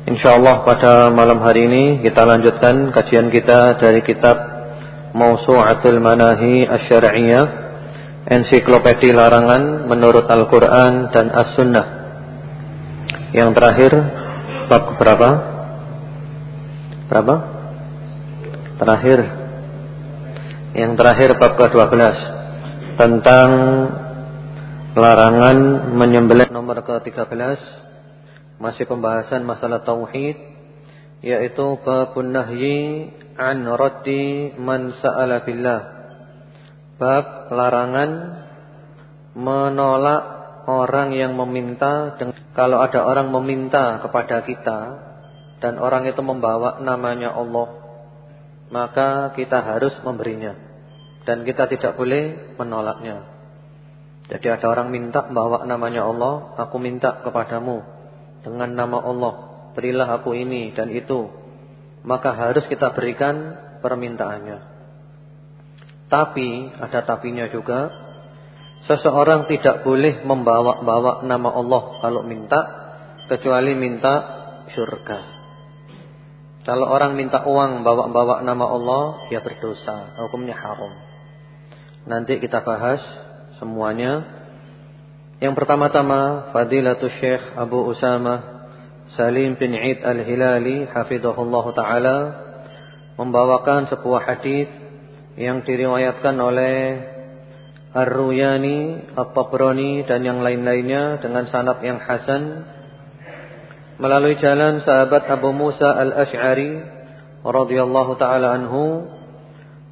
InsyaAllah pada malam hari ini kita lanjutkan kajian kita dari kitab Mausu'atul Manahi Asy-Syar'iyyah Ensiklopedi Larangan menurut Al-Qur'an dan As-Sunnah. Yang terakhir bab berapa? Berapa? Terakhir. Yang terakhir bab ke-12 tentang larangan menyembelih nomor ke-13 masih pembahasan masalah tauhid yaitu babun nahyi an raddi man sa'ala billah. Bab larangan menolak orang yang meminta kalau ada orang meminta kepada kita dan orang itu membawa namanya Allah maka kita harus memberinya dan kita tidak boleh menolaknya. Jadi ada orang minta membawa namanya Allah, aku minta kepadamu dengan nama Allah, berilah aku ini dan itu, maka harus kita berikan permintaannya. Tapi ada tapinya juga, seseorang tidak boleh membawa-bawa nama Allah kalau minta kecuali minta surga. Kalau orang minta uang bawa-bawa nama Allah, dia berdosa, hukumnya haram. Nanti kita bahas semuanya yang pertama-tama Fadilatul Syekh Abu Usama Salim bin Eid Al-Hilali hafizahullah taala membawakan sebuah hadis yang diriwayatkan oleh Ar-Ruyani, At-Tabrani dan yang lain-lainnya dengan sanad yang hasan. Melalui jalan sahabat Abu Musa Al-Asy'ari radhiyallahu taala anhu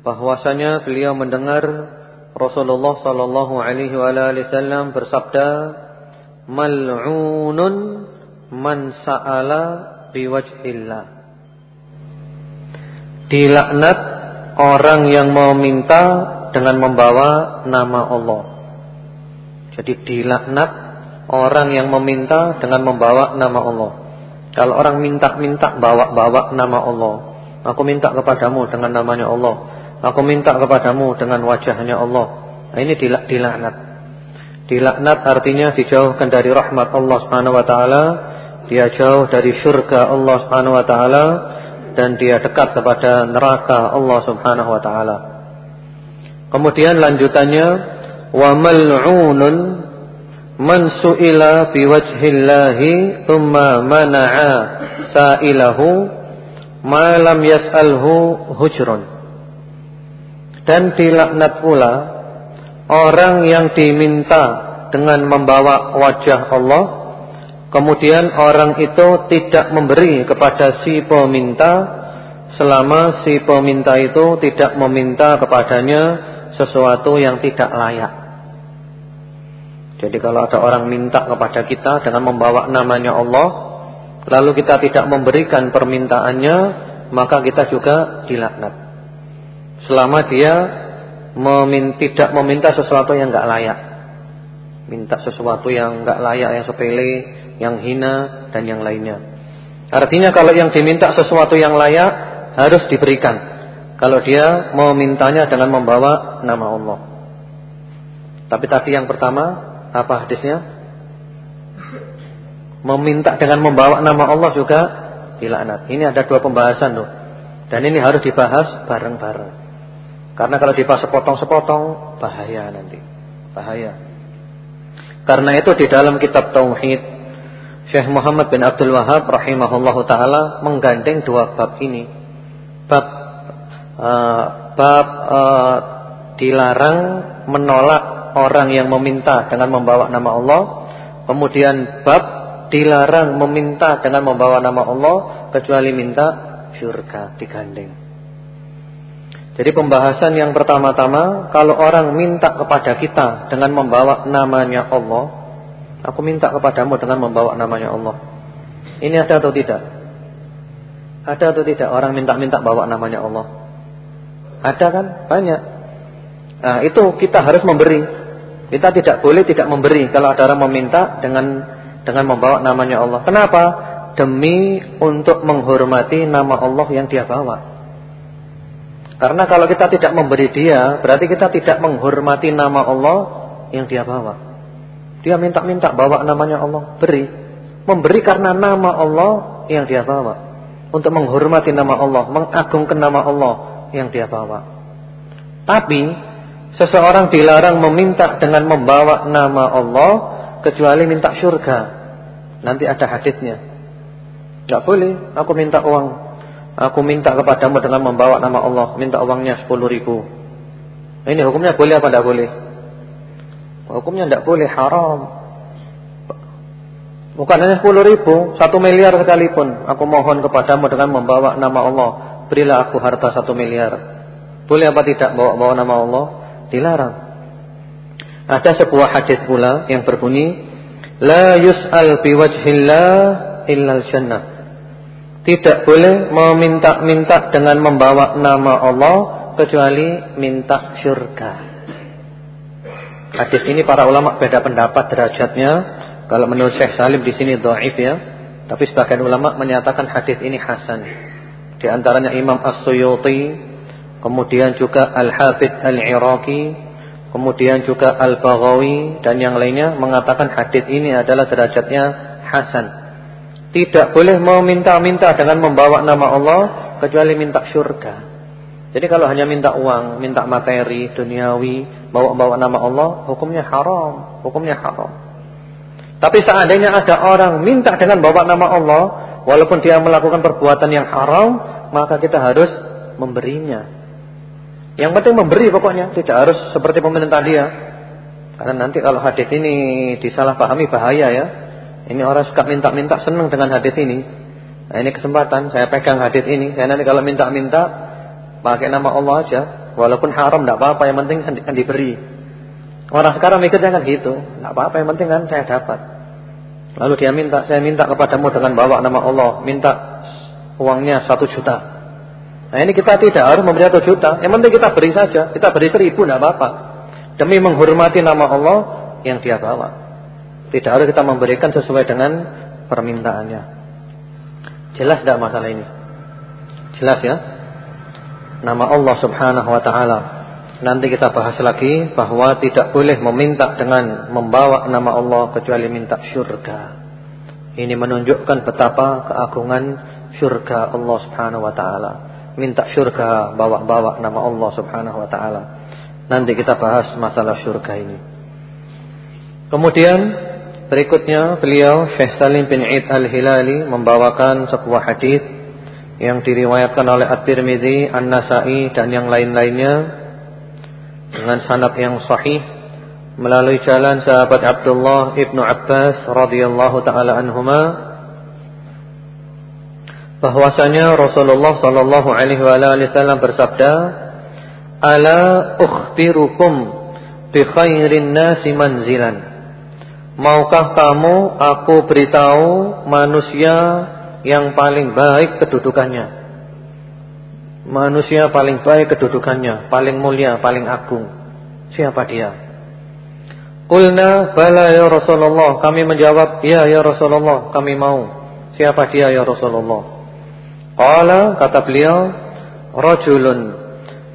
bahwasanya beliau mendengar Rasulullah sallallahu alaihi wasallam bersabda, "Mal'unun man sa'ala biwajhillah." Dilaknat orang yang mau minta dengan membawa nama Allah. Jadi dilaknat orang yang meminta dengan membawa nama Allah. Kalau orang minta-minta bawa-bawa nama Allah, aku minta kepadamu dengan namanya Allah. Aku minta kepadamu dengan wajahnya Allah. Nah, ini dilaknat. Dilaknat artinya dijauhkan dari rahmat Allah Subhanahu wa taala, dia jauh dari surga Allah Subhanahu wa taala dan dia dekat kepada neraka Allah Subhanahu wa taala. Kemudian lanjutannya wa mal'unun man su'ila biwajhillahi thumma mana'a sa'ilahu ma lam yas'alhu hujrun dan dilaknat pula orang yang diminta dengan membawa wajah Allah kemudian orang itu tidak memberi kepada si peminta selama si peminta itu tidak meminta kepadanya sesuatu yang tidak layak. Jadi kalau ada orang minta kepada kita dengan membawa namanya Allah lalu kita tidak memberikan permintaannya maka kita juga dilaknat selama dia memin, tidak meminta sesuatu yang enggak layak. Minta sesuatu yang enggak layak, yang sepele, yang hina dan yang lainnya. Artinya kalau yang diminta sesuatu yang layak harus diberikan. Kalau dia mau mintanya dengan membawa nama Allah. Tapi tadi yang pertama apa hadisnya? Meminta dengan membawa nama Allah juga dilaknat. Ini ada dua pembahasan tuh. Dan ini harus dibahas bareng-bareng. Karena kalau dibahas sepotong-sepotong bahaya nanti. Bahaya. Karena itu di dalam kitab tauhid Syekh Muhammad bin Abdul Wahab rahimahullahu taala menggandeng dua bab ini. Bab uh, bab uh, dilarang menolak orang yang meminta dengan membawa nama Allah. Kemudian bab dilarang meminta dengan membawa nama Allah kecuali minta syurga digandeng. Jadi pembahasan yang pertama-tama kalau orang minta kepada kita dengan membawa namanya Allah Aku minta kepadamu dengan membawa namanya Allah. Ini ada atau tidak? Ada atau tidak orang minta-minta bawa namanya Allah? Ada kan? Banyak. Nah, itu kita harus memberi. Kita tidak boleh tidak memberi kalau ada orang meminta dengan dengan membawa namanya Allah. Kenapa? Demi untuk menghormati nama Allah yang dia bawa. Karena kalau kita tidak memberi dia, berarti kita tidak menghormati nama Allah yang dia bawa. Dia minta-minta bawa namanya Allah, beri. Memberi karena nama Allah yang dia bawa. Untuk menghormati nama Allah, mengagungkan nama Allah yang dia bawa. Tapi seseorang dilarang meminta dengan membawa nama Allah kecuali minta surga. Nanti ada hadisnya. Gak boleh, aku minta uang. Aku minta kepadamu dengan membawa nama Allah, minta uangnya 10 ribu. Ini hukumnya boleh apa tidak boleh? Hukumnya tidak boleh haram. Bukan hanya 10 ribu, satu miliar sekalipun. Aku mohon kepadamu dengan membawa nama Allah. Berilah aku harta satu miliar. Boleh apa tidak bawa-bawa nama Allah? Dilarang. Ada sebuah hadis pula yang berbunyi, La yus'al biwajhillah illal jannah. Tidak boleh meminta-minta dengan membawa nama Allah kecuali minta syurga. Hadis ini para ulama beda pendapat derajatnya. Kalau menurut Syekh Salim di sini dhaif ya. Tapi sebagian ulama menyatakan hadis ini hasan. Di antaranya Imam As-Suyuti, kemudian juga Al-Hafidz Al-Iraqi, kemudian juga Al-Baghawi dan yang lainnya mengatakan hadis ini adalah derajatnya hasan. Tidak boleh meminta-minta dengan membawa nama Allah kecuali minta syurga. Jadi kalau hanya minta uang, minta materi, duniawi, bawa-bawa nama Allah, hukumnya haram, hukumnya haram. Tapi seandainya ada orang minta dengan bawa nama Allah, walaupun dia melakukan perbuatan yang haram, maka kita harus memberinya. Yang penting memberi pokoknya, tidak harus seperti pemerintah dia. Karena nanti kalau hadis ini disalahpahami bahaya ya. Ini orang suka minta-minta senang dengan hadis ini. Nah ini kesempatan saya pegang hadis ini. Saya nanti kalau minta-minta Pakai nama Allah aja. Walaupun haram tidak apa-apa. Yang penting kan, kan diberi. Orang sekarang mikirnya kan gitu. Tidak apa-apa. Yang penting kan saya dapat. Lalu dia minta. Saya minta kepadamu dengan bawa nama Allah. Minta uangnya satu juta. Nah ini kita tidak harus memberi satu juta. Yang penting kita beri saja. Kita beri seribu tidak apa-apa. Demi menghormati nama Allah yang dia bawa. Tidak harus kita memberikan sesuai dengan permintaannya. Jelas tidak masalah ini? Jelas ya? nama Allah Subhanahu wa taala. Nanti kita bahas lagi bahwa tidak boleh meminta dengan membawa nama Allah kecuali minta syurga. Ini menunjukkan betapa keagungan syurga Allah Subhanahu wa taala. Minta syurga bawa-bawa nama Allah Subhanahu wa taala. Nanti kita bahas masalah syurga ini. Kemudian berikutnya beliau Syekh Salim bin Id Al-Hilali membawakan sebuah hadis yang diriwayatkan oleh At-Tirmidzi, An-Nasa'i dan yang lain-lainnya dengan sanad yang sahih melalui jalan sahabat Abdullah ibnu Abbas radhiyallahu taala anhuma bahwasanya Rasulullah sallallahu alaihi wasallam bersabda ala ukhbirukum bi khairin nasi manzilan maukah kamu aku beritahu manusia yang paling baik kedudukannya. Manusia paling baik kedudukannya, paling mulia, paling agung. Siapa dia? Qulna bala ya Rasulullah. Kami menjawab, ya ya Rasulullah, kami mau. Siapa dia ya Rasulullah? Qala kata beliau, rajulun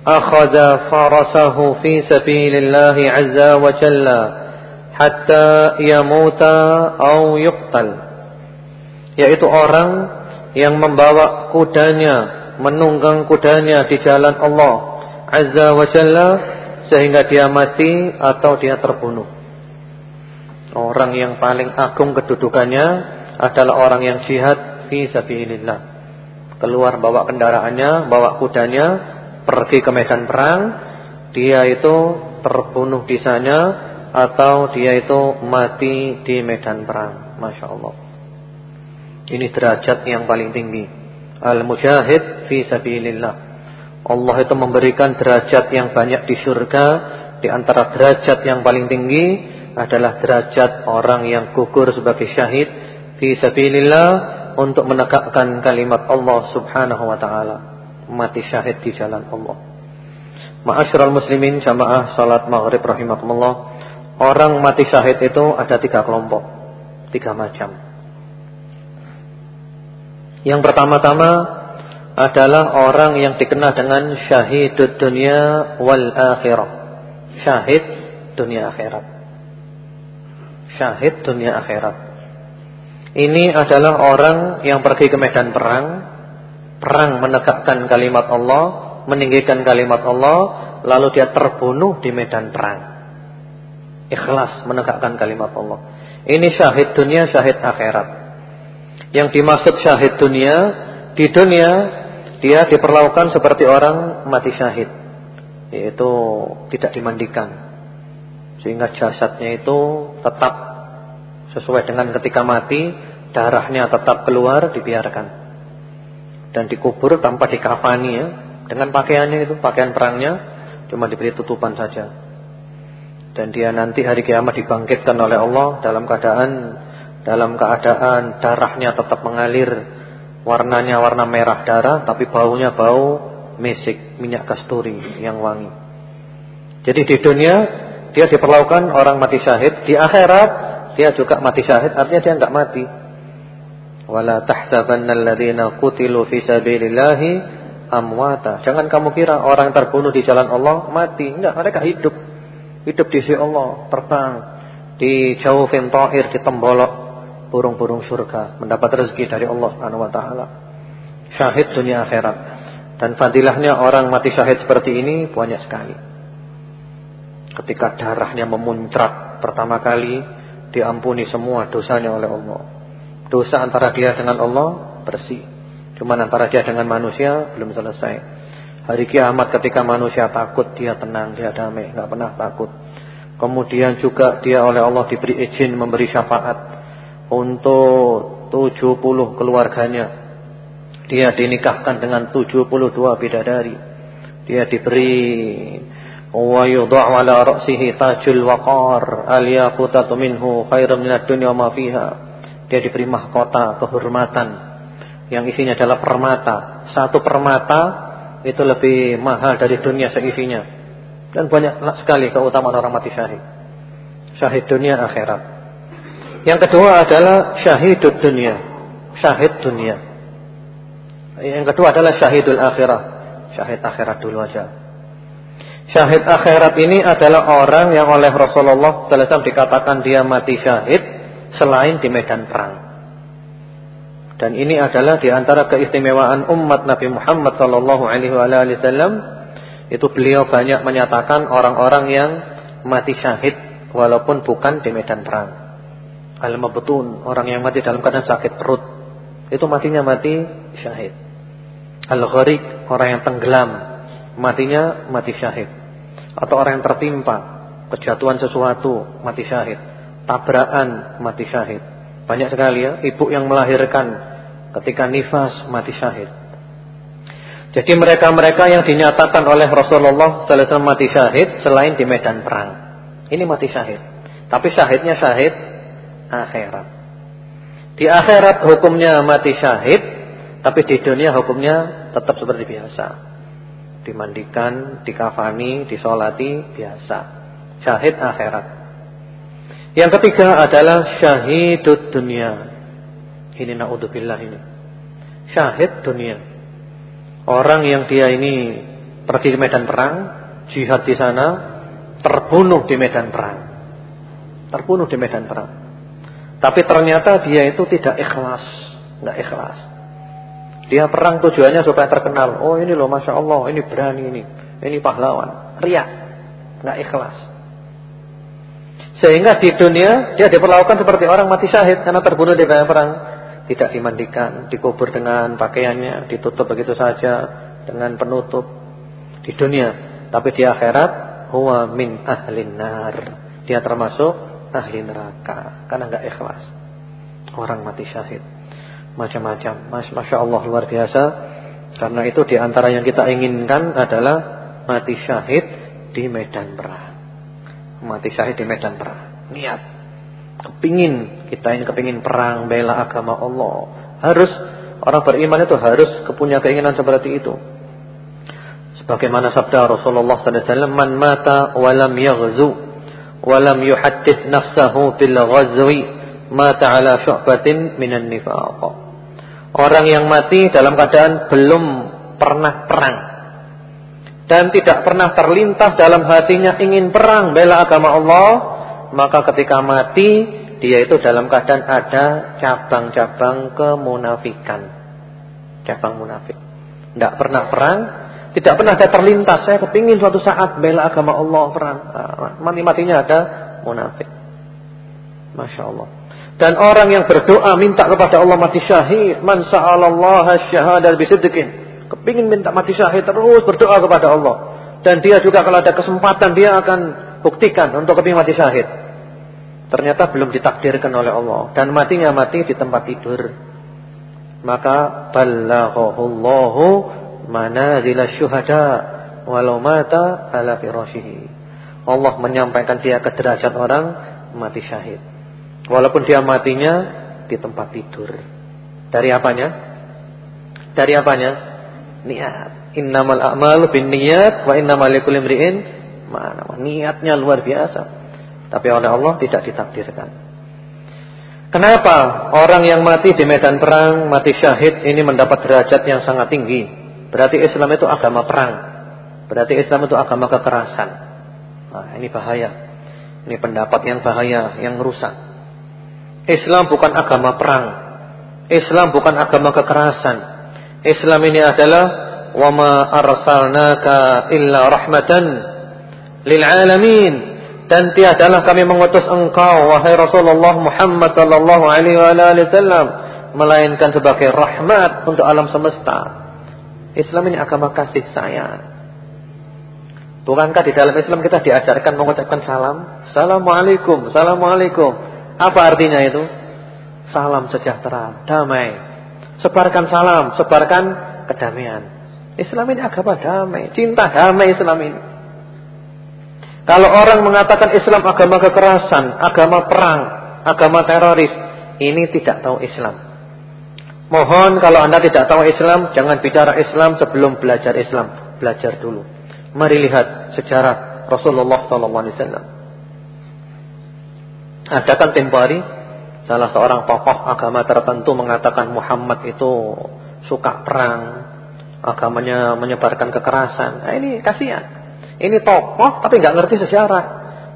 akhadha farasahu fi sabilillah azza wa jalla hatta yamuta au yuqtal yaitu orang yang membawa kudanya, menunggang kudanya di jalan Allah Azza wa Jalla sehingga dia mati atau dia terbunuh. Orang yang paling agung kedudukannya adalah orang yang jihad fi sabilillah. Keluar bawa kendaraannya, bawa kudanya, pergi ke medan perang, dia itu terbunuh di sana atau dia itu mati di medan perang. Masya Allah. Ini derajat yang paling tinggi. Al-mujahid fi sabilillah. Allah itu memberikan derajat yang banyak di surga. Di antara derajat yang paling tinggi adalah derajat orang yang gugur sebagai syahid fi sabilillah untuk menegakkan kalimat Allah Subhanahu wa taala. Mati syahid di jalan Allah. Ma'asyiral muslimin jamaah salat maghrib rahimakumullah. Orang mati syahid itu ada tiga kelompok, tiga macam. Yang pertama-tama adalah orang yang dikenal dengan syahidud dunia wal akhirah. Syahid dunia akhirat. Syahid dunia akhirat. Ini adalah orang yang pergi ke medan perang, perang menegakkan kalimat Allah, meninggikan kalimat Allah, lalu dia terbunuh di medan perang. Ikhlas menegakkan kalimat Allah. Ini syahid dunia, syahid akhirat. Yang dimaksud syahid dunia, di dunia dia diperlakukan seperti orang mati syahid, yaitu tidak dimandikan. Sehingga jasadnya itu tetap sesuai dengan ketika mati, darahnya tetap keluar, dibiarkan. Dan dikubur tanpa dikafani ya, dengan pakaiannya itu, pakaian perangnya cuma diberi tutupan saja. Dan dia nanti hari kiamat dibangkitkan oleh Allah dalam keadaan dalam keadaan darahnya tetap mengalir, warnanya warna merah darah tapi baunya bau mesik, minyak kasturi yang wangi. Jadi di dunia dia diperlakukan orang mati syahid, di akhirat dia juga mati syahid, artinya dia enggak mati. Wala tahsabannal ladzina qutilu fi sabilillahi amwata. Jangan kamu kira orang terbunuh di jalan Allah mati, enggak, mereka hidup. Hidup di sisi Allah, terbang di jauhin ta'ir, di tembolok burung-burung surga, mendapat rezeki dari Allah Subhanahu wa taala. Syahid dunia akhirat. Dan fadilahnya orang mati syahid seperti ini banyak sekali. Ketika darahnya memuncrat pertama kali diampuni semua dosanya oleh Allah. Dosa antara dia dengan Allah bersih. Cuma antara dia dengan manusia belum selesai. Hari kiamat ketika manusia takut dia tenang, dia damai, enggak pernah takut. Kemudian juga dia oleh Allah diberi izin memberi syafaat untuk 70 keluarganya. Dia dinikahkan dengan 72 bidadari. Dia diberi wa yudha' ala ra'sihi tajul waqar al-yaqutatu minhu khairum minad dunya ma fiha. Dia diberi mahkota kehormatan yang isinya adalah permata. Satu permata itu lebih mahal dari dunia seisinya. Dan banyak sekali keutamaan orang mati syahid. Syahid dunia akhirat. Yang kedua adalah syahidud dunia. Syahid dunia. Yang kedua adalah syahidul akhirah. Syahid akhirat dulu aja. Syahid akhirat ini adalah orang yang oleh Rasulullah SAW dikatakan dia mati syahid selain di medan perang. Dan ini adalah di antara keistimewaan umat Nabi Muhammad sallallahu alaihi wasallam itu beliau banyak menyatakan orang-orang yang mati syahid walaupun bukan di medan perang. Al-mabtun, orang yang mati dalam keadaan sakit perut. Itu matinya mati syahid. Al-gharik, orang yang tenggelam, matinya mati syahid. Atau orang yang tertimpa kejatuhan sesuatu, mati syahid. Tabrakan, mati syahid. Banyak sekali ya, ibu yang melahirkan ketika nifas mati syahid. Jadi mereka-mereka yang dinyatakan oleh Rasulullah sallallahu mati syahid selain di medan perang. Ini mati syahid. Tapi syahidnya syahid akhirat. Di akhirat hukumnya mati syahid, tapi di dunia hukumnya tetap seperti biasa. Dimandikan, dikafani, disolati biasa. Syahid akhirat. Yang ketiga adalah syahidud dunia. Ini naudzubillah ini. Syahid dunia. Orang yang dia ini pergi ke medan perang, jihad di sana, terbunuh di medan perang. Terbunuh di medan perang. Tapi ternyata dia itu tidak ikhlas, nggak ikhlas. Dia perang tujuannya supaya terkenal. Oh ini loh, masya Allah, ini berani ini, ini pahlawan. Riak, nggak ikhlas. Sehingga di dunia dia diperlakukan seperti orang mati syahid karena terbunuh di medan perang. Tidak dimandikan, dikubur dengan pakaiannya, ditutup begitu saja dengan penutup di dunia. Tapi di akhirat huwa min ahlin nar. Dia termasuk ahli neraka karena enggak ikhlas. Orang mati syahid. Macam-macam. Masya Allah luar biasa. Karena itu di antara yang kita inginkan adalah mati syahid di medan perang. Mati syahid di medan perang. Niat. Kepingin, kita ini kepingin perang, bela agama Allah. Harus, orang beriman itu harus kepunya keinginan seperti itu. Sebagaimana sabda Rasulullah SAW, Man mata walam yaghzu, walam yuhaddith nafsahu bil ghazwi, mata ala syu'batin minan nifaq. Orang yang mati dalam keadaan belum pernah perang dan tidak pernah terlintas dalam hatinya ingin perang bela agama Allah, maka ketika mati dia itu dalam keadaan ada cabang-cabang kemunafikan. Cabang munafik. Tidak pernah perang, tidak pernah ada terlintas saya kepingin suatu saat bela agama Allah perang. Ah, mati-matinya ada munafik. Masya Allah. Dan orang yang berdoa minta kepada Allah mati syahid, man sa'alallaha syahadat bisidqin. Kepingin minta mati syahid terus berdoa kepada Allah. Dan dia juga kalau ada kesempatan dia akan buktikan untuk kepingin mati syahid. Ternyata belum ditakdirkan oleh Allah dan matinya mati di tempat tidur. Maka ballaghahullahu manazil syuhada walau mata ala firashihi. Allah menyampaikan dia ke derajat orang mati syahid. Walaupun dia matinya di tempat tidur. Dari apanya? Dari apanya? Niat. Innamal a'malu binniyat wa innamal likulli imri'in ma Niatnya luar biasa. Tapi oleh Allah tidak ditakdirkan. Kenapa orang yang mati di medan perang, mati syahid ini mendapat derajat yang sangat tinggi? Berarti Islam itu agama perang. Berarti Islam itu agama kekerasan. Nah, ini bahaya. Ini pendapat yang bahaya, yang rusak. Islam bukan agama perang. Islam bukan agama kekerasan. Islam ini adalah wama arsalnaka illa rahmatan lil alamin dan tiadalah kami mengutus engkau wahai Rasulullah Muhammad sallallahu alaihi wasallam melainkan sebagai rahmat untuk alam semesta. Islam ini agama kasih sayang. Bukankah di dalam Islam kita diajarkan mengucapkan salam? Assalamualaikum, Assalamualaikum. Apa artinya itu? Salam sejahtera, damai. Sebarkan salam, sebarkan kedamaian. Islam ini agama damai, cinta damai Islam ini. Kalau orang mengatakan Islam agama kekerasan, agama perang, agama teroris, ini tidak tahu Islam. Mohon kalau Anda tidak tahu Islam, jangan bicara Islam sebelum belajar Islam. Belajar dulu. Mari lihat sejarah Rasulullah SAW. Ada kan tempo hari salah seorang tokoh agama tertentu mengatakan Muhammad itu suka perang, agamanya menyebarkan kekerasan. Nah, ini kasihan. Ini tokoh tapi nggak ngerti sejarah,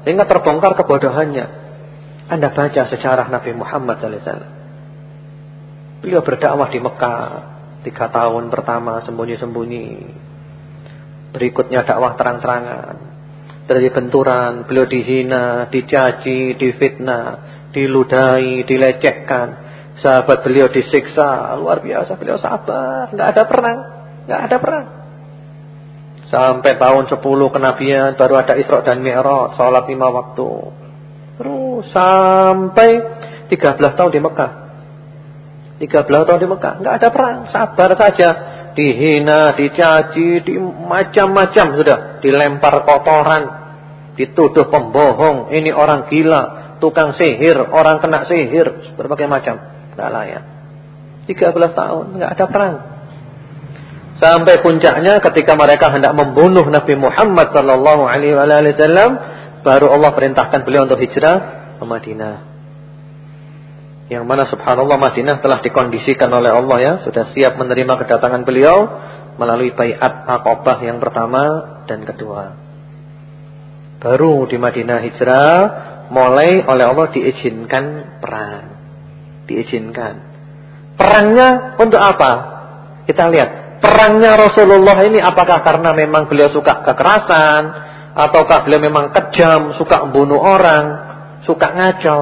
sehingga terbongkar kebodohannya. Anda baca sejarah Nabi Muhammad SAW. Beliau berdakwah di Mekah tiga tahun pertama sembunyi-sembunyi. Berikutnya dakwah terang-terangan. Dari benturan, beliau dihina, dicaci, difitnah diludahi, dilecehkan. Sahabat beliau disiksa, luar biasa. Beliau sabar, nggak ada perang, nggak ada perang. Sampai tahun 10 kenabian baru ada Isra dan Mi'raj, salat lima waktu. Terus sampai 13 tahun di Mekah. 13 tahun di Mekah, nggak ada perang, sabar saja. Dihina, dicaci, di macam-macam sudah, dilempar kotoran, dituduh pembohong, ini orang gila, tukang sihir, orang kena sihir, berbagai macam. Tidak layak. 13 tahun, nggak ada perang. Sampai puncaknya ketika mereka hendak membunuh Nabi Muhammad sallallahu alaihi wasallam, baru Allah perintahkan beliau untuk hijrah ke Madinah. Yang mana subhanallah Madinah telah dikondisikan oleh Allah ya, sudah siap menerima kedatangan beliau melalui baiat Aqabah yang pertama dan kedua. Baru di Madinah hijrah mulai oleh Allah diizinkan perang. Diizinkan. Perangnya untuk apa? Kita lihat. Perangnya Rasulullah ini apakah karena memang beliau suka kekerasan ataukah beliau memang kejam, suka membunuh orang suka ngacau.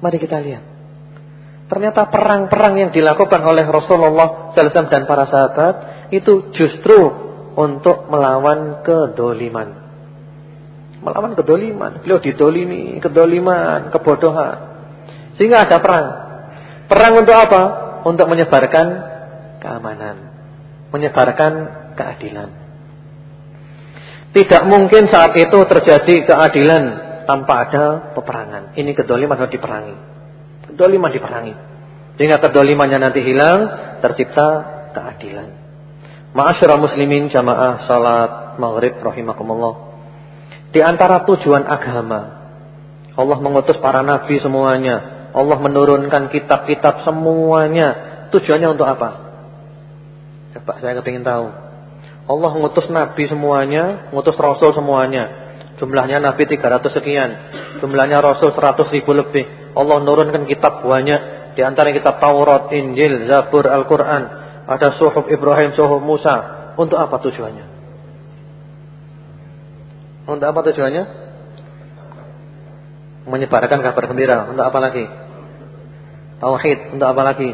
Mari kita lihat. Ternyata perang-perang yang dilakukan oleh Rasulullah SAW dan para sahabat itu justru untuk melawan kedoliman. Melawan kedoliman. Beliau didolimi, kedoliman, kebodohan. Sehingga ada perang. Perang untuk apa? Untuk menyebarkan keamanan. Menyebarkan keadilan. Tidak mungkin saat itu terjadi keadilan tanpa ada peperangan. Ini kedoliman harus diperangi. Kedoliman diperangi. Sehingga kedolimannya nanti hilang, tercipta keadilan. Ma'asyurah muslimin jamaah salat maghrib rahimakumullah. Di antara tujuan agama, Allah mengutus para nabi semuanya. Allah menurunkan kitab-kitab semuanya. Tujuannya untuk apa? Coba saya kepingin tahu. Allah mengutus nabi semuanya, mengutus rasul semuanya. Jumlahnya nabi 300 sekian, jumlahnya rasul 100 ribu lebih. Allah menurunkan kitab banyak, di antara kitab Taurat, Injil, Zabur, Al-Qur'an, ada suhuf Ibrahim, suhuf Musa. Untuk apa tujuannya? Untuk apa tujuannya? Menyebarkan kabar gembira. Untuk apa lagi? Tauhid. Untuk apa lagi?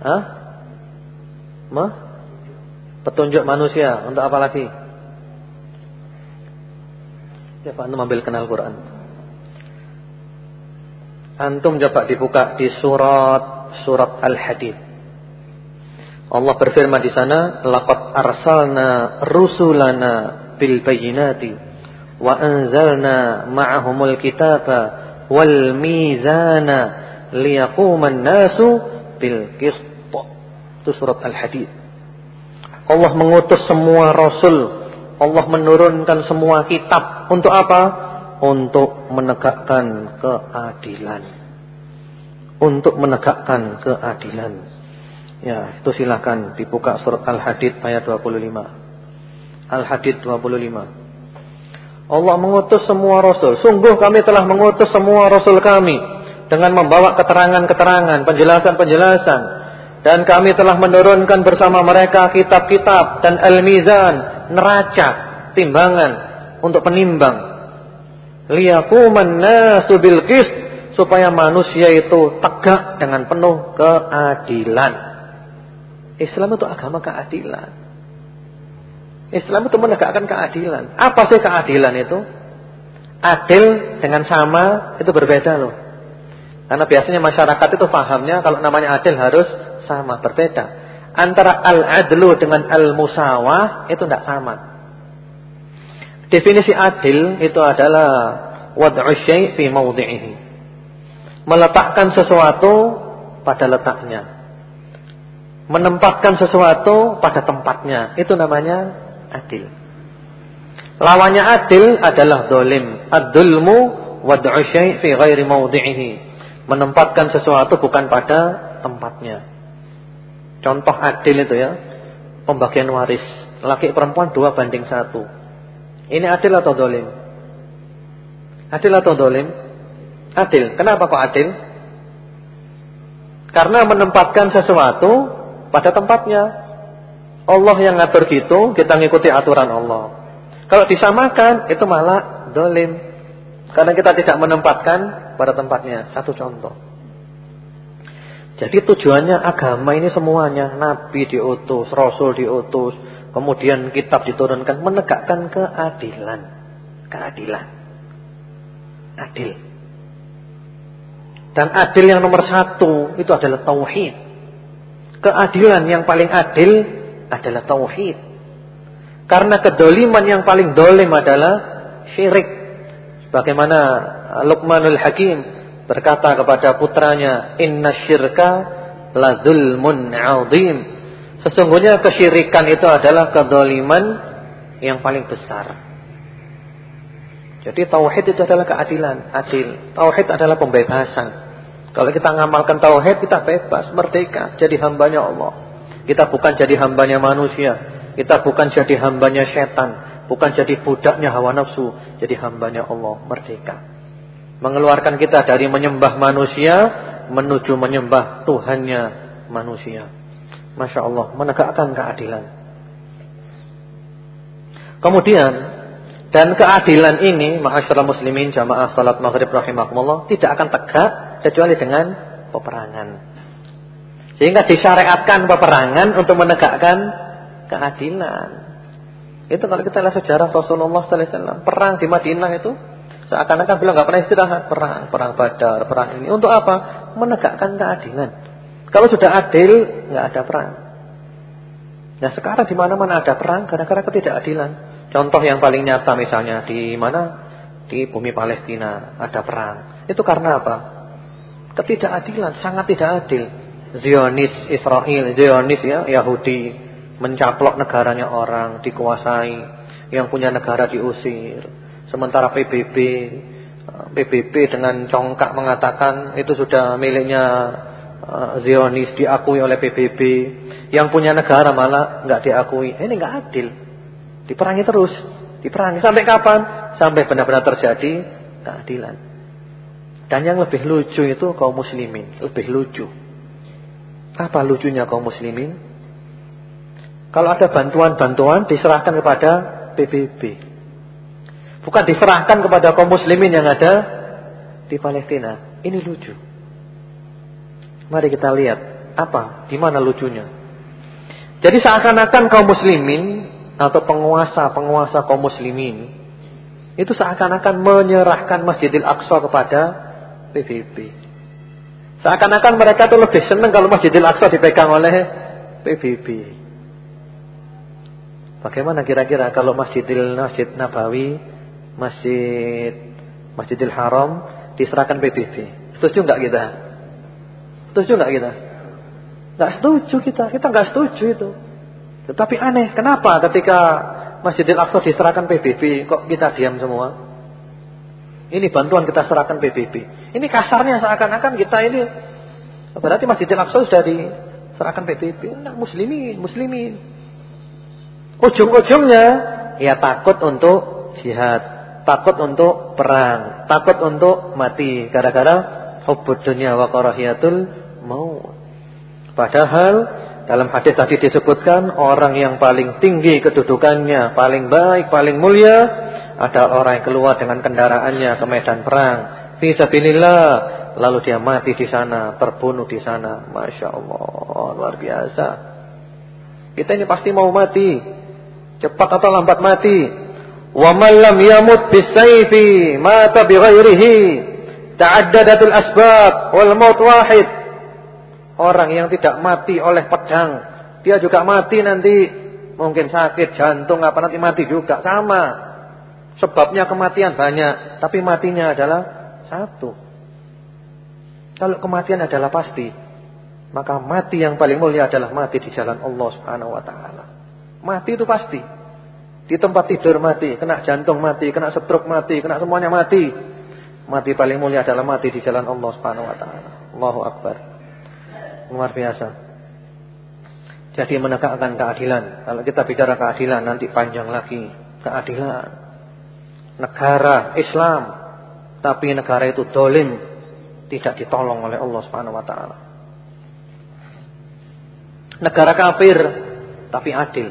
Hah? Mah? Petunjuk manusia untuk apa lagi? Ya Pak Antum ambil kenal Quran. Antum coba dibuka di surat surat Al-Hadid. Allah berfirman di sana, "Laqad arsalna rusulana bil bayyinati wa anzalna ma'ahumul kitaba wal mizana liyaquman nasu bil qist." Itu surat Al-Hadid. Allah mengutus semua rasul. Allah menurunkan semua kitab. Untuk apa? Untuk menegakkan keadilan. Untuk menegakkan keadilan. Ya, itu silakan dibuka surat Al-Hadid ayat 25. Al-Hadid 25. Allah mengutus semua rasul. Sungguh kami telah mengutus semua rasul kami dengan membawa keterangan-keterangan, penjelasan-penjelasan dan kami telah menurunkan bersama mereka kitab-kitab dan al-mizan, neraca, timbangan untuk penimbang. Nasu supaya manusia itu tegak dengan penuh keadilan. Islam itu agama keadilan. Islam itu menegakkan keadilan. Apa sih keadilan itu? Adil dengan sama itu berbeda loh. Karena biasanya masyarakat itu pahamnya kalau namanya adil harus sama, berbeda. Antara al-adlu dengan al-musawah itu tidak sama. Definisi adil itu adalah wad'u syai' fi mawdi'ihi. Meletakkan sesuatu pada letaknya. Menempatkan sesuatu pada tempatnya. Itu namanya adil. Lawannya adil adalah dolim. Ad-dulmu fi ghairi mawdi'ihi. Menempatkan sesuatu bukan pada tempatnya. Contoh adil itu ya. Pembagian waris. Laki perempuan dua banding satu. Ini adil atau dolim? Adil atau dolim? Adil. Kenapa kok adil? Karena menempatkan sesuatu pada tempatnya. Allah yang ngatur gitu, kita ngikuti aturan Allah. Kalau disamakan, itu malah dolim. Karena kita tidak menempatkan pada tempatnya. Satu contoh. Jadi tujuannya agama ini semuanya Nabi diutus, Rasul diutus Kemudian kitab diturunkan Menegakkan keadilan Keadilan Adil Dan adil yang nomor satu Itu adalah Tauhid Keadilan yang paling adil Adalah Tauhid Karena kedoliman yang paling dolim adalah Syirik Bagaimana Luqmanul Hakim berkata kepada putranya, "Inna syirka la zulmun 'adzim." Sesungguhnya kesyirikan itu adalah kedoliman yang paling besar. Jadi tauhid itu adalah keadilan, adil. Tauhid adalah pembebasan. Kalau kita ngamalkan tauhid, kita bebas, merdeka, jadi hambanya Allah. Kita bukan jadi hambanya manusia, kita bukan jadi hambanya setan, bukan jadi budaknya hawa nafsu, jadi hambanya Allah, merdeka mengeluarkan kita dari menyembah manusia menuju menyembah Tuhannya manusia. Masya Allah, menegakkan keadilan. Kemudian Dan keadilan ini, ma'asyiral muslimin jamaah salat maghrib rahimakumullah, tidak akan tegak kecuali dengan peperangan. Sehingga disyariatkan peperangan untuk menegakkan keadilan. Itu kalau kita lihat sejarah Rasulullah sallallahu alaihi perang di Madinah itu seakan-akan beliau enggak pernah istirahat, perang, perang Badar, perang ini untuk apa? Menegakkan keadilan. Kalau sudah adil, enggak ada perang. Nah, sekarang di mana-mana ada perang gara-gara ketidakadilan. Contoh yang paling nyata misalnya di mana? Di bumi Palestina ada perang. Itu karena apa? Ketidakadilan, sangat tidak adil. Zionis Israel, Zionis ya Yahudi mencaplok negaranya orang, dikuasai, yang punya negara diusir. Sementara PBB PBB dengan congkak mengatakan itu sudah miliknya uh, Zionis diakui oleh PBB. Yang punya negara malah nggak diakui. Ini nggak adil. Diperangi terus, diperangi sampai kapan? Sampai benar-benar terjadi keadilan. Dan yang lebih lucu itu kaum muslimin, lebih lucu. Apa lucunya kaum muslimin? Kalau ada bantuan-bantuan diserahkan kepada PBB. Bukan diserahkan kepada kaum muslimin yang ada di Palestina. Ini lucu. Mari kita lihat apa, di mana lucunya. Jadi seakan-akan kaum muslimin atau penguasa-penguasa kaum muslimin itu seakan-akan menyerahkan Masjidil Aqsa kepada PBB. Seakan-akan mereka itu lebih senang kalau Masjidil Aqsa dipegang oleh PBB. Bagaimana kira-kira kalau Masjidil Masjid Nabawi, Masjid Masjidil Haram diserahkan PBB? Setuju enggak kita? Setuju enggak kita? Enggak setuju kita. Kita enggak setuju itu. Tetapi aneh, kenapa ketika Masjidil Aqsa diserahkan PBB kok kita diam semua? Ini bantuan kita serahkan PBB. Ini kasarnya seakan-akan kita ini berarti Masjidil Aqsa sudah diserahkan PBB. Nah, muslimin, muslimin. Ujung-ujungnya ya takut untuk jihad, takut untuk perang, takut untuk mati gara-gara hubbud dunya wa karahiyatul maut. Padahal dalam hadis tadi disebutkan orang yang paling tinggi kedudukannya, paling baik, paling mulia adalah orang yang keluar dengan kendaraannya ke medan perang fi sabilillah lalu dia mati di sana, terbunuh di sana. Masya Allah, luar biasa. Kita ini pasti mau mati. Cepat atau lambat mati. Wa lam yamut bisayfi mata bighairihi. Ta'addadatul asbab wal maut wahid. Orang yang tidak mati oleh pedang, dia juga mati nanti mungkin sakit jantung apa nanti mati juga sama. Sebabnya kematian banyak, tapi matinya adalah satu. Kalau kematian adalah pasti, maka mati yang paling mulia adalah mati di jalan Allah Subhanahu wa taala. Mati itu pasti. Di tempat tidur mati, kena jantung mati, kena stroke mati, kena semuanya mati. Mati paling mulia adalah mati di jalan Allah Subhanahu wa taala. Allahu akbar. Luar biasa. Jadi menegakkan keadilan. Kalau kita bicara keadilan nanti panjang lagi. Keadilan. Negara Islam tapi negara itu dolim tidak ditolong oleh Allah Subhanahu wa taala. Negara kafir tapi adil.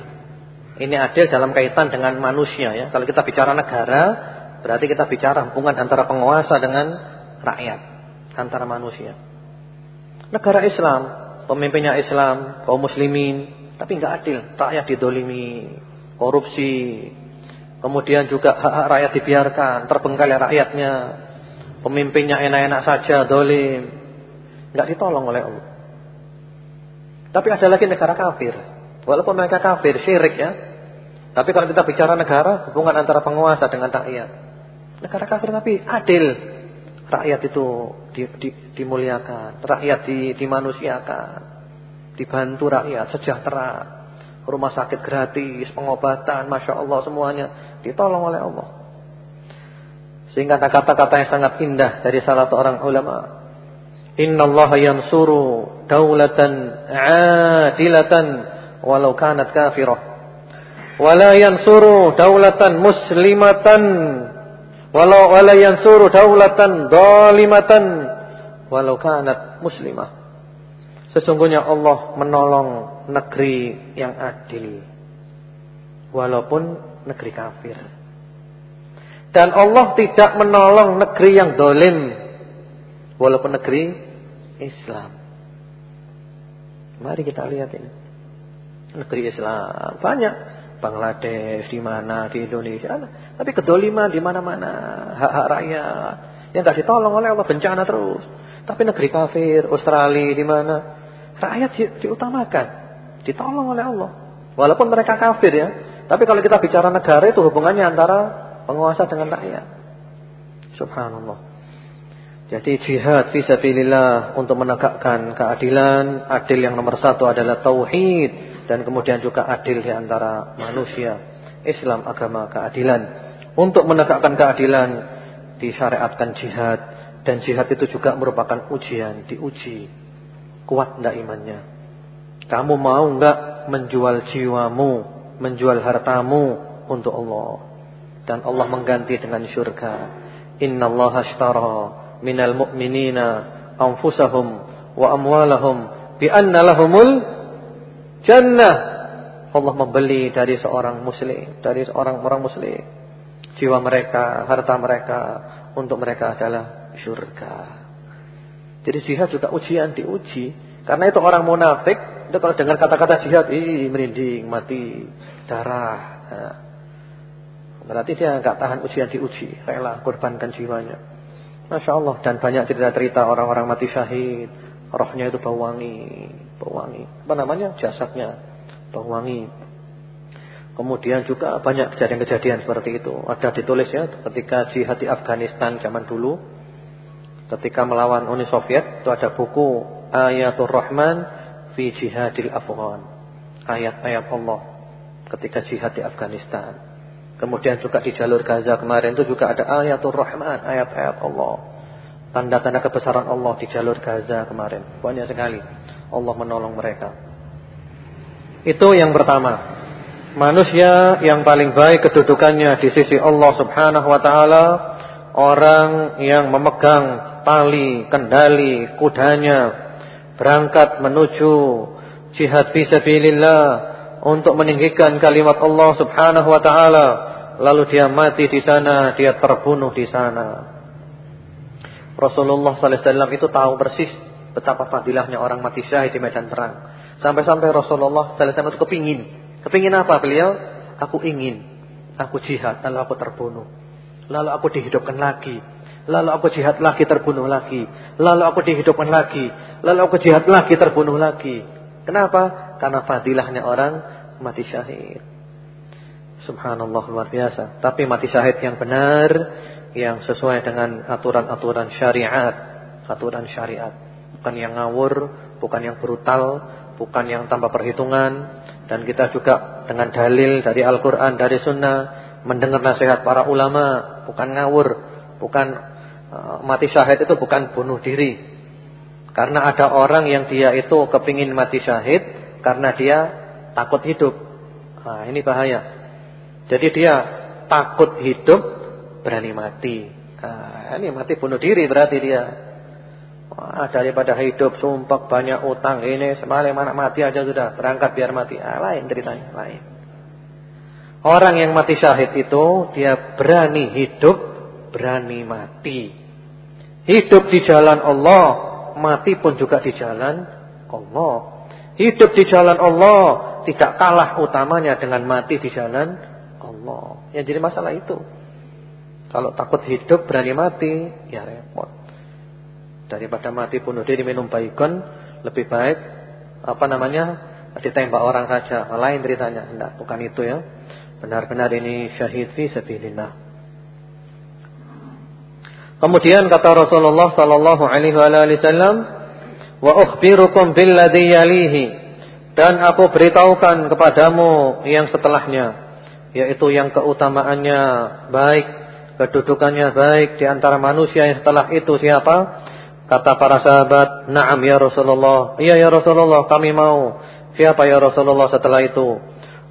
Ini adil dalam kaitan dengan manusia ya. Kalau kita bicara negara, berarti kita bicara hubungan antara penguasa dengan rakyat, antara manusia. Negara Islam, pemimpinnya Islam, kaum muslimin, tapi enggak adil. Rakyat didolimi, korupsi, kemudian juga hak-hak rakyat dibiarkan, terbengkalai rakyatnya, pemimpinnya enak-enak saja, dolim, enggak ditolong oleh Allah. Tapi ada lagi negara kafir. Walaupun mereka kafir, syirik ya. Tapi kalau kita bicara negara, hubungan antara penguasa dengan rakyat. Negara kafir tapi adil. Rakyat itu di, di, dimuliakan, rakyat di, dimanusiakan, dibantu rakyat, sejahtera, rumah sakit gratis, pengobatan, masya Allah semuanya ditolong oleh Allah. Sehingga ada kata-kata yang sangat indah dari salah seorang ulama. Inna Allah yansuru daulatan adilatan walau kanat kafirah wala yansuru daulatan muslimatan walau wala yansuru daulatan zalimatan walau kanat muslimah sesungguhnya Allah menolong negeri yang adil walaupun negeri kafir Dan Allah tidak menolong negeri yang dolim. Walaupun negeri Islam. Mari kita lihat ini. Negeri Islam. Banyak. Bangladesh, di mana, di Indonesia. Tapi kedoliman di mana-mana. Hak-hak rakyat. Yang tidak ditolong oleh Allah. Bencana terus. Tapi negeri kafir, Australia, di mana. Rakyat di, diutamakan. Ditolong oleh Allah. Walaupun mereka kafir ya. Tapi kalau kita bicara negara itu hubungannya antara penguasa dengan rakyat. Subhanallah. Jadi jihad fisabilillah untuk menegakkan keadilan. Adil yang nomor satu adalah tauhid. Dan kemudian juga adil di antara manusia. Islam agama keadilan. Untuk menegakkan keadilan disyariatkan jihad. Dan jihad itu juga merupakan ujian. Diuji. Kuat tidak imannya. Kamu mau enggak menjual jiwamu. Menjual hartamu untuk Allah. Dan Allah mengganti dengan syurga. Inna Allah ashtara minal mu'minina anfusahum wa amwalahum bi anna lahumul jannah. Allah membeli dari seorang muslim, dari seorang orang muslim jiwa mereka, harta mereka untuk mereka adalah surga. Jadi jihad juga ujian diuji. Karena itu orang munafik, itu kalau dengar kata-kata jihad, ih merinding, mati, darah. Nah, berarti dia enggak tahan ujian diuji, rela korbankan jiwanya. Masya Allah. Dan banyak cerita-cerita orang-orang mati syahid. Rohnya itu bau wangi bau wangi. Apa namanya? Jasadnya bau wangi. Kemudian juga banyak kejadian-kejadian seperti itu. Ada ditulis ya ketika jihad di Afghanistan zaman dulu ketika melawan Uni Soviet itu ada buku Ayatul Rahman fi Jihadil Afghan ayat-ayat Allah ketika jihad di Afghanistan Kemudian juga di jalur Gaza kemarin itu juga ada ayatul rahman, ayat-ayat Allah. Tanda-tanda kebesaran Allah di jalur Gaza kemarin. Banyak sekali. Allah menolong mereka. Itu yang pertama. Manusia yang paling baik kedudukannya di sisi Allah subhanahu wa ta'ala. Orang yang memegang tali, kendali, kudanya. Berangkat menuju jihad fisabilillah untuk meninggikan kalimat Allah Subhanahu wa taala, lalu dia mati di sana, dia terbunuh di sana. Rasulullah sallallahu alaihi wasallam itu tahu persis betapa fadilahnya orang mati syahid di medan perang. Sampai-sampai Rasulullah sallallahu alaihi wasallam itu kepingin. Kepingin apa beliau? Aku ingin aku jihad lalu aku terbunuh. Lalu aku dihidupkan lagi. Lalu aku jihad lagi terbunuh lagi. Lalu aku dihidupkan lagi. Lalu aku jihad lagi terbunuh lagi. Kenapa? Karena fadilahnya orang mati syahid. Subhanallah luar biasa. Tapi mati syahid yang benar, yang sesuai dengan aturan-aturan syariat, aturan syariat. Bukan yang ngawur, bukan yang brutal, bukan yang tanpa perhitungan. Dan kita juga dengan dalil dari Al-Quran, dari Sunnah, mendengar nasihat para ulama, bukan ngawur, bukan mati syahid itu bukan bunuh diri. Karena ada orang yang dia itu kepingin mati syahid karena dia takut hidup. Nah, ini bahaya. Jadi dia takut hidup, berani mati. Nah, ini mati bunuh diri berarti dia. Wah, daripada hidup sumpah banyak utang ini semalam mana mati aja sudah berangkat biar mati. Ah, lain ceritanya, lain. Orang yang mati syahid itu dia berani hidup, berani mati. Hidup di jalan Allah, mati pun juga di jalan Allah. Hidup di jalan Allah tidak kalah utamanya dengan mati di jalan Allah. Ya jadi masalah itu. Kalau takut hidup berani mati, ya repot. Daripada mati bunuh diri minum baygon, lebih baik apa namanya? ditembak orang saja. Lain ceritanya. Tidak, bukan itu ya. Benar-benar ini syahid fi sabilillah. Kemudian kata Rasulullah sallallahu alaihi wasallam wa ukhbirukum billadhi yalihi. Dan aku beritahukan kepadamu yang setelahnya yaitu yang keutamaannya baik kedudukannya baik di antara manusia yang setelah itu siapa? Kata para sahabat na'am ya Rasulullah. Iya ya Rasulullah kami mau. Siapa ya Rasulullah setelah itu?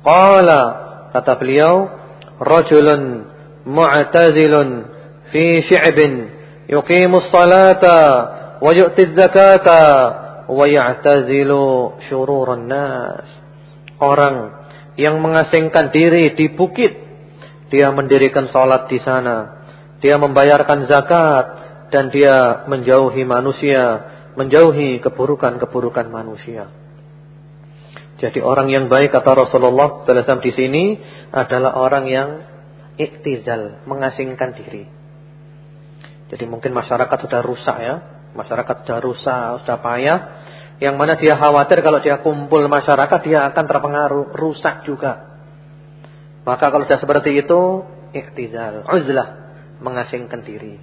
Qala kata beliau rajulun mu'tazilun yuqimus salata wa yu'ti zakata wa ya'tazilu syururun nas. Orang yang mengasingkan diri di bukit, dia mendirikan sholat di sana, dia membayarkan zakat, dan dia menjauhi manusia, menjauhi keburukan-keburukan manusia. Jadi orang yang baik kata Rasulullah SAW di sini adalah orang yang iktizal, mengasingkan diri. Jadi mungkin masyarakat sudah rusak ya, masyarakat sudah rusak, sudah payah. Yang mana dia khawatir kalau dia kumpul masyarakat dia akan terpengaruh, rusak juga. Maka kalau sudah seperti itu, iktizal, uzlah, mengasingkan diri.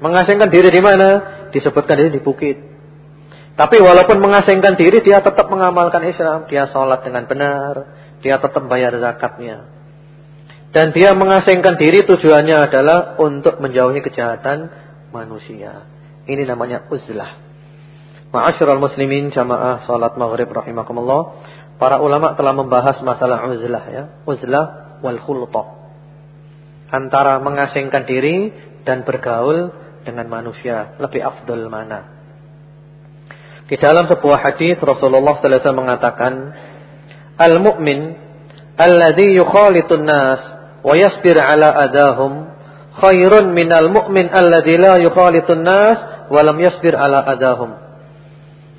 Mengasingkan diri di mana? Disebutkan ini di bukit. Tapi walaupun mengasingkan diri dia tetap mengamalkan Islam, dia sholat dengan benar, dia tetap bayar zakatnya. Dan dia mengasingkan diri tujuannya adalah untuk menjauhi kejahatan manusia. Ini namanya uzlah. Ma'asyiral muslimin jamaah salat maghrib rahimakumullah. Para ulama telah membahas masalah uzlah ya. Uzlah wal khultah. Antara mengasingkan diri dan bergaul dengan manusia. Lebih afdal mana? Di dalam sebuah hadis Rasulullah sallallahu alaihi wasallam mengatakan, "Al-mu'min alladhi yukhalitun nas wa yasbir ala adahum khairun minal mu'min alladhi la yukhalitun nas wa lam yasbir ala adahum."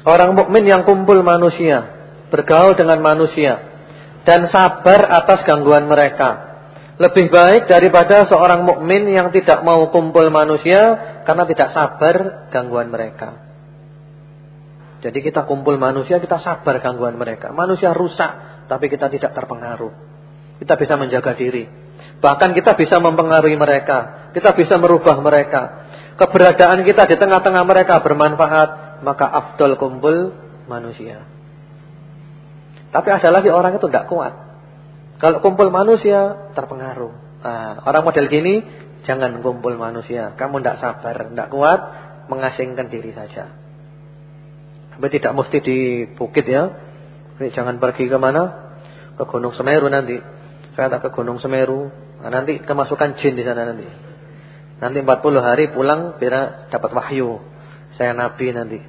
Orang mukmin yang kumpul manusia, bergaul dengan manusia dan sabar atas gangguan mereka. Lebih baik daripada seorang mukmin yang tidak mau kumpul manusia karena tidak sabar gangguan mereka. Jadi kita kumpul manusia, kita sabar gangguan mereka. Manusia rusak, tapi kita tidak terpengaruh. Kita bisa menjaga diri. Bahkan kita bisa mempengaruhi mereka. Kita bisa merubah mereka. Keberadaan kita di tengah-tengah mereka bermanfaat. Maka afdol kumpul manusia. Tapi ada lagi orang itu tidak kuat. Kalau kumpul manusia, terpengaruh. Nah, orang model gini, jangan kumpul manusia. Kamu tidak sabar, tidak kuat, mengasingkan diri saja. Tapi tidak mesti di bukit ya. Ini jangan pergi ke mana? Ke Gunung Semeru nanti. Saya tak ke Gunung Semeru. Nah, nanti kemasukan jin di sana nanti. Nanti 40 hari pulang biar dapat wahyu. Saya nabi nanti.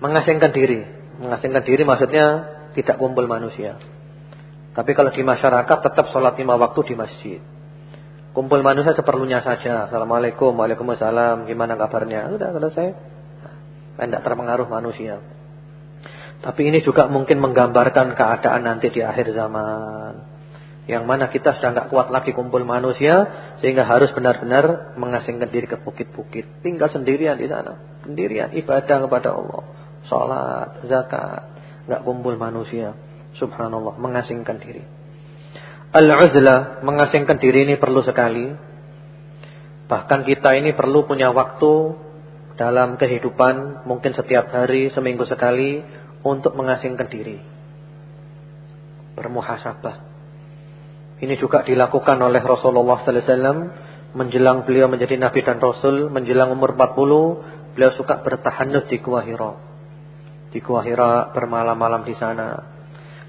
Mengasingkan diri. Mengasingkan diri maksudnya tidak kumpul manusia. Tapi kalau di masyarakat tetap sholat lima waktu di masjid. Kumpul manusia seperlunya saja. Assalamualaikum, waalaikumsalam, gimana kabarnya? Sudah selesai. Tidak terpengaruh manusia. Tapi ini juga mungkin menggambarkan keadaan nanti di akhir zaman. Yang mana kita sudah nggak kuat lagi kumpul manusia. Sehingga harus benar-benar mengasingkan diri ke bukit-bukit. Tinggal sendirian di sana. Sendirian ibadah kepada Allah. Sholat, zakat. nggak kumpul manusia. Subhanallah. Mengasingkan diri. Al-uzlah. Mengasingkan diri ini perlu sekali. Bahkan kita ini perlu punya waktu dalam kehidupan mungkin setiap hari, seminggu sekali untuk mengasingkan diri. Bermuhasabah. Ini juga dilakukan oleh Rasulullah sallallahu alaihi wasallam menjelang beliau menjadi nabi dan rasul, menjelang umur 40, beliau suka bertahannud di Gua Hira. Di Gua Hira bermalam-malam di sana.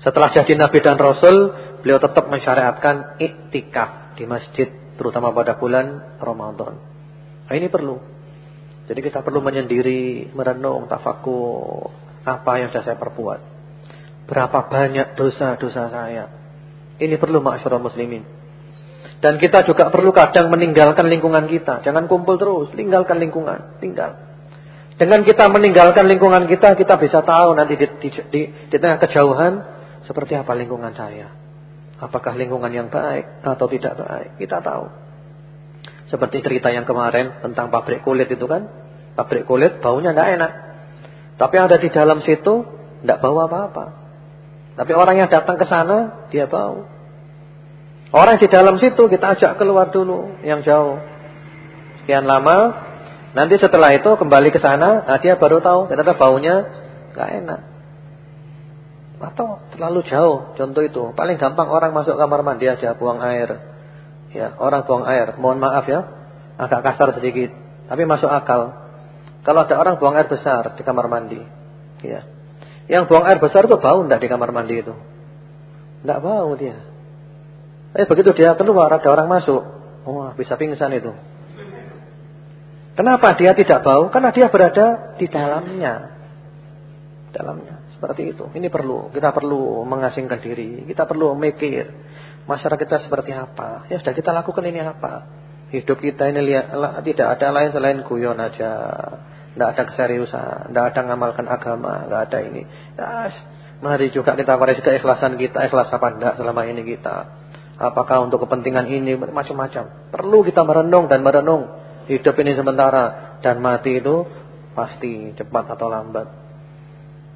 Setelah jadi nabi dan rasul, beliau tetap mensyariatkan iktikaf di masjid terutama pada bulan Ramadan. Nah, ini perlu. Jadi kita perlu menyendiri, merenung, tafakur. Apa yang sudah saya perbuat. Berapa banyak dosa-dosa saya. Ini perlu masyarakat muslimin. Dan kita juga perlu kadang meninggalkan lingkungan kita. Jangan kumpul terus, tinggalkan lingkungan, tinggal. Dengan kita meninggalkan lingkungan kita, kita bisa tahu nanti di, di, di, di tengah kejauhan seperti apa lingkungan saya. Apakah lingkungan yang baik atau tidak baik, kita tahu. Seperti cerita yang kemarin tentang pabrik kulit itu kan. Pabrik kulit baunya tidak enak. Tapi ada di dalam situ tidak bau apa-apa. Tapi orang yang datang ke sana dia bau. Orang di dalam situ kita ajak keluar dulu yang jauh. Sekian lama. Nanti setelah itu kembali ke sana, nah dia baru tahu ternyata baunya gak enak. Atau terlalu jauh, contoh itu. Paling gampang orang masuk kamar mandi aja buang air. Ya, orang buang air. Mohon maaf ya. Agak kasar sedikit, tapi masuk akal. Kalau ada orang buang air besar di kamar mandi, ya. Yang buang air besar itu bau enggak di kamar mandi itu? Enggak bau dia. Eh begitu dia keluar ada orang masuk, wah bisa pingsan itu. Kenapa dia tidak bau? Karena dia berada di dalamnya. Dalamnya. Seperti itu. Ini perlu. Kita perlu mengasingkan diri. Kita perlu mikir. masyarakat kita seperti apa? Ya sudah kita lakukan ini apa? Hidup kita ini tidak ada lain selain guyon aja. Tidak ada keseriusan, tidak ada ngamalkan agama, tidak ada ini. Ya, mari juga kita koreksi keikhlasan kita, ikhlas apa enggak selama ini kita. Apakah untuk kepentingan ini macam-macam. Perlu kita merenung dan merenung. Hidup ini sementara dan mati itu pasti cepat atau lambat.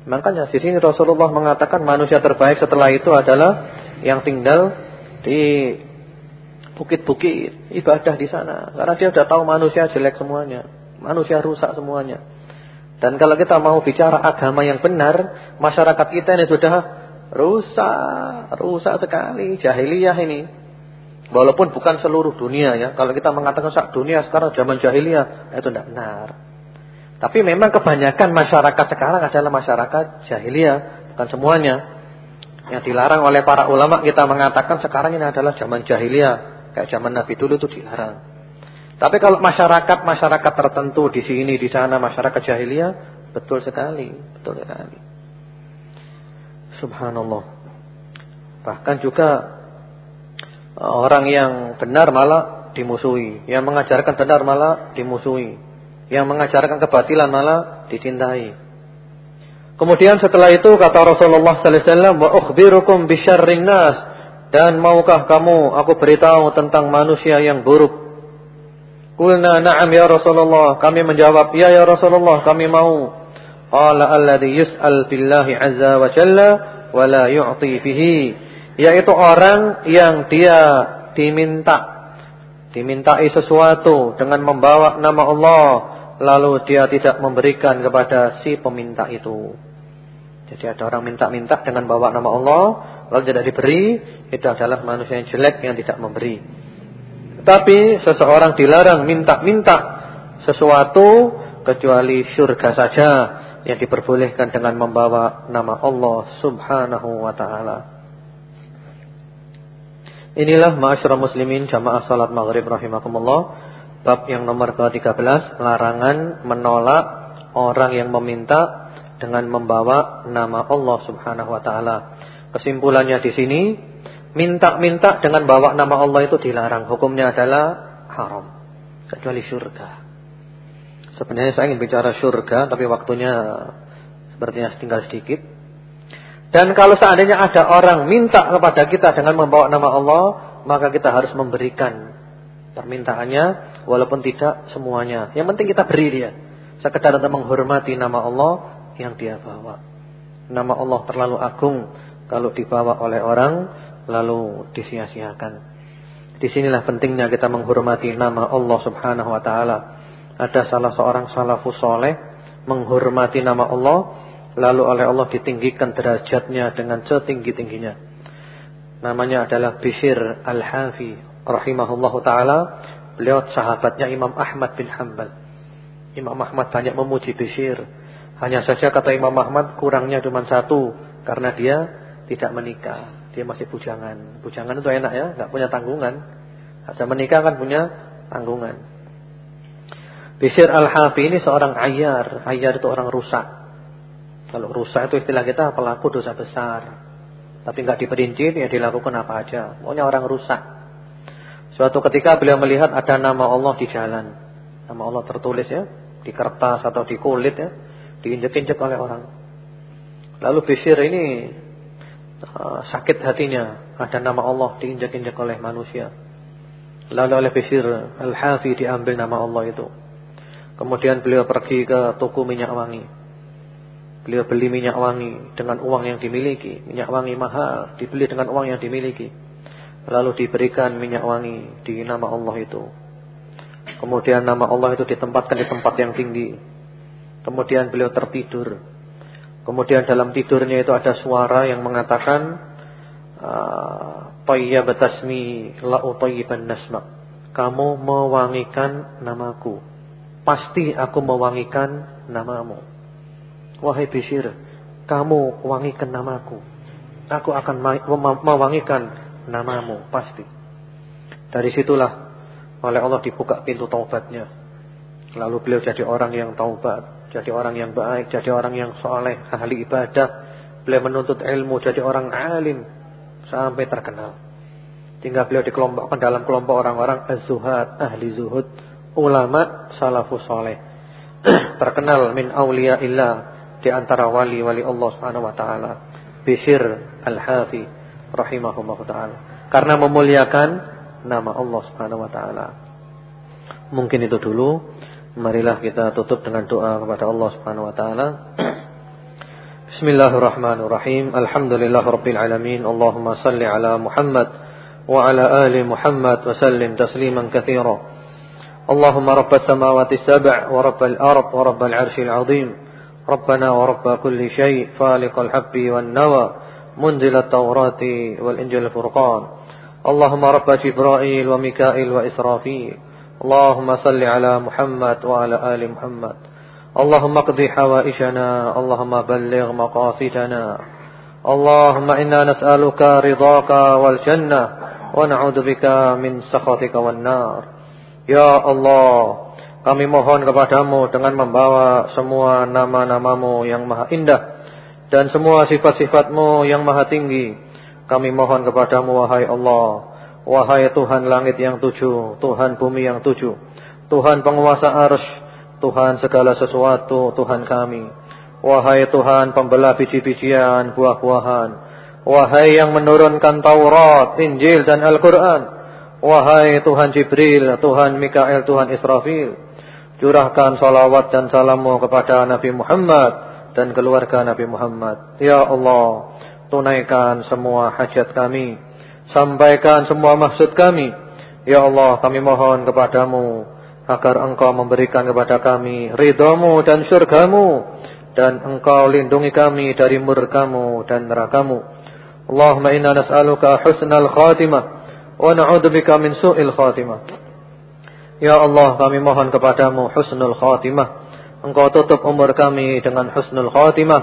Makanya di sini Rasulullah mengatakan manusia terbaik setelah itu adalah yang tinggal di bukit-bukit ibadah di sana. Karena dia sudah tahu manusia jelek semuanya, manusia rusak semuanya. Dan kalau kita mau bicara agama yang benar, masyarakat kita ini sudah rusak, rusak sekali jahiliyah ini. Walaupun bukan seluruh dunia ya. Kalau kita mengatakan sak dunia sekarang zaman jahiliyah, itu tidak benar. Tapi memang kebanyakan masyarakat sekarang adalah masyarakat jahiliyah, bukan semuanya. Yang dilarang oleh para ulama kita mengatakan sekarang ini adalah zaman jahiliyah, kayak zaman Nabi dulu itu dilarang. Tapi kalau masyarakat-masyarakat tertentu di sini, di sana masyarakat jahiliyah, betul sekali, betul sekali. Subhanallah. Bahkan juga orang yang benar malah dimusuhi, yang mengajarkan benar malah dimusuhi. Yang mengajarkan kebatilan malah dicintai. Kemudian setelah itu kata Rasulullah sallallahu alaihi wasallam, "Wa ukhbirukum bisyarrin nas." Dan maukah kamu aku beritahu tentang manusia yang buruk? Qulna na'am ya Rasulullah. Kami menjawab, "Ya ya Rasulullah, kami mau." Qala alladhi yus'al billahi azza wa jalla wa la yu'ti bihi. Yaitu orang yang dia diminta dimintai sesuatu dengan membawa nama Allah lalu dia tidak memberikan kepada si peminta itu. Jadi ada orang minta-minta dengan bawa nama Allah, lalu tidak diberi, itu adalah manusia yang jelek yang tidak memberi. Tapi seseorang dilarang minta-minta sesuatu kecuali surga saja yang diperbolehkan dengan membawa nama Allah Subhanahu wa taala. Inilah ma'asyiral muslimin jamaah salat maghrib rahimakumullah Bab yang nomor ke-13 Larangan menolak orang yang meminta Dengan membawa nama Allah subhanahu wa ta'ala Kesimpulannya di sini Minta-minta dengan bawa nama Allah itu dilarang Hukumnya adalah haram Kecuali surga Sebenarnya saya ingin bicara surga Tapi waktunya Sepertinya tinggal sedikit Dan kalau seandainya ada orang minta kepada kita Dengan membawa nama Allah Maka kita harus memberikan permintaannya walaupun tidak semuanya. Yang penting kita beri dia. Sekedar untuk menghormati nama Allah yang dia bawa. Nama Allah terlalu agung kalau dibawa oleh orang lalu disia-siakan. Di sinilah pentingnya kita menghormati nama Allah Subhanahu wa taala. Ada salah seorang salafus soleh menghormati nama Allah lalu oleh Allah ditinggikan derajatnya dengan setinggi-tingginya. Namanya adalah Bishir Al-Hafi rahimahullahu taala beliau sahabatnya Imam Ahmad bin Hanbal. Imam Ahmad banyak memuji Bishir. Hanya saja kata Imam Ahmad kurangnya cuma satu karena dia tidak menikah. Dia masih bujangan. Bujangan itu enak ya, nggak punya tanggungan. Asal menikah kan punya tanggungan. Bishir Al-Hafi ini seorang ayar. Ayar itu orang rusak. Kalau rusak itu istilah kita pelaku dosa besar. Tapi nggak diperinci ya dilakukan apa aja. Pokoknya orang rusak. Suatu ketika beliau melihat ada nama Allah di jalan. Nama Allah tertulis ya. Di kertas atau di kulit ya. Diinjek-injek oleh orang. Lalu Bisir ini uh, sakit hatinya. Ada nama Allah diinjek-injek oleh manusia. Lalu oleh Bisir Al-Hafi diambil nama Allah itu. Kemudian beliau pergi ke toko minyak wangi. Beliau beli minyak wangi dengan uang yang dimiliki. Minyak wangi mahal dibeli dengan uang yang dimiliki. Lalu diberikan minyak wangi di nama Allah itu. Kemudian nama Allah itu ditempatkan di tempat yang tinggi. Kemudian beliau tertidur. Kemudian dalam tidurnya itu ada suara yang mengatakan ah, Tayyibat asmi la utayyiban nasma. Kamu mewangikan namaku. Pasti aku mewangikan namamu. Wahai Bishir, kamu wangikan namaku. Aku akan mewangikan namamu pasti. Dari situlah oleh Allah dibuka pintu taubatnya. Lalu beliau jadi orang yang taubat, jadi orang yang baik, jadi orang yang soleh, ahli ibadah. Beliau menuntut ilmu, jadi orang alim sampai terkenal. Tinggal beliau dikelompokkan dalam kelompok orang-orang az-zuhad, ahli zuhud, ulama salafus saleh. Terkenal min auliya illah di antara wali-wali Allah Subhanahu wa taala. Bishr Al-Hafi rahimahullah taala. Karena memuliakan nama Allah Subhanahu wa taala. Mungkin itu dulu. Marilah kita tutup dengan doa kepada Allah Subhanahu wa taala. Bismillahirrahmanirrahim. Alhamdulillahirabbil alamin. Allahumma salli ala Muhammad وعلى آل محمد وسلم تسليما كثيرا اللهم رب السماوات السبع ورب الأرض ورب العرش العظيم ربنا ورب كل شيء فالق الحب والنوى منزل التوراة والإنجيل الفرقان اللهم رب جبرائيل وميكائيل وإسرافيل اللهم صل على محمد وعلى آل محمد اللهم اقضي حوائجنا اللهم بلغ مقاصدنا اللهم إنا نسألك رضاك والجنة wa na'udzubika min sakhatika wan nar. Ya Allah, kami mohon kepadamu dengan membawa semua nama-namamu yang maha indah dan semua sifat-sifatmu yang maha tinggi. Kami mohon kepadamu wahai Allah, wahai Tuhan langit yang tujuh, Tuhan bumi yang tujuh, Tuhan penguasa arsy, Tuhan segala sesuatu, Tuhan kami. Wahai Tuhan pembelah biji-bijian, buah-buahan, Wahai yang menurunkan Taurat, Injil dan Al-Quran Wahai Tuhan Jibril, Tuhan Mikael, Tuhan Israfil Curahkan salawat dan salammu kepada Nabi Muhammad Dan keluarga Nabi Muhammad Ya Allah Tunaikan semua hajat kami Sampaikan semua maksud kami Ya Allah kami mohon kepadamu Agar engkau memberikan kepada kami Ridhamu dan syurgamu Dan engkau lindungi kami dari murkamu dan nerakamu Allahumma inna nas'aluka husnal khatimah wa na'udzubika min su'il khatimah. Ya Allah, kami mohon kepadamu husnul khatimah. Engkau tutup umur kami dengan husnul khatimah,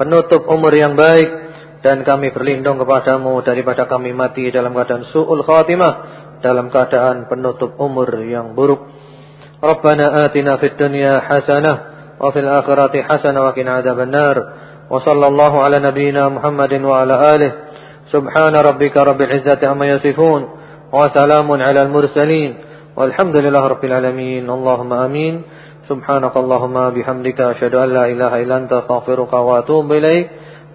penutup umur yang baik dan kami berlindung kepadamu daripada kami mati dalam keadaan su'ul khatimah dalam keadaan penutup umur yang buruk. Rabbana atina fid dunya hasanah wa fil akhirati hasanah wa qina adzabannar. Wa sallallahu ala nabiyyina Muhammadin wa ala alihi. Subhana rabbika rabbil izzati amma yasifun wa salamun ala al mursalin. Walhamdulillahi rabbil alamin. Allahumma amin. Subhanakallahumma bihamdika asyhadu an la ilaha illa anta astaghfiruka wa atubu ilaika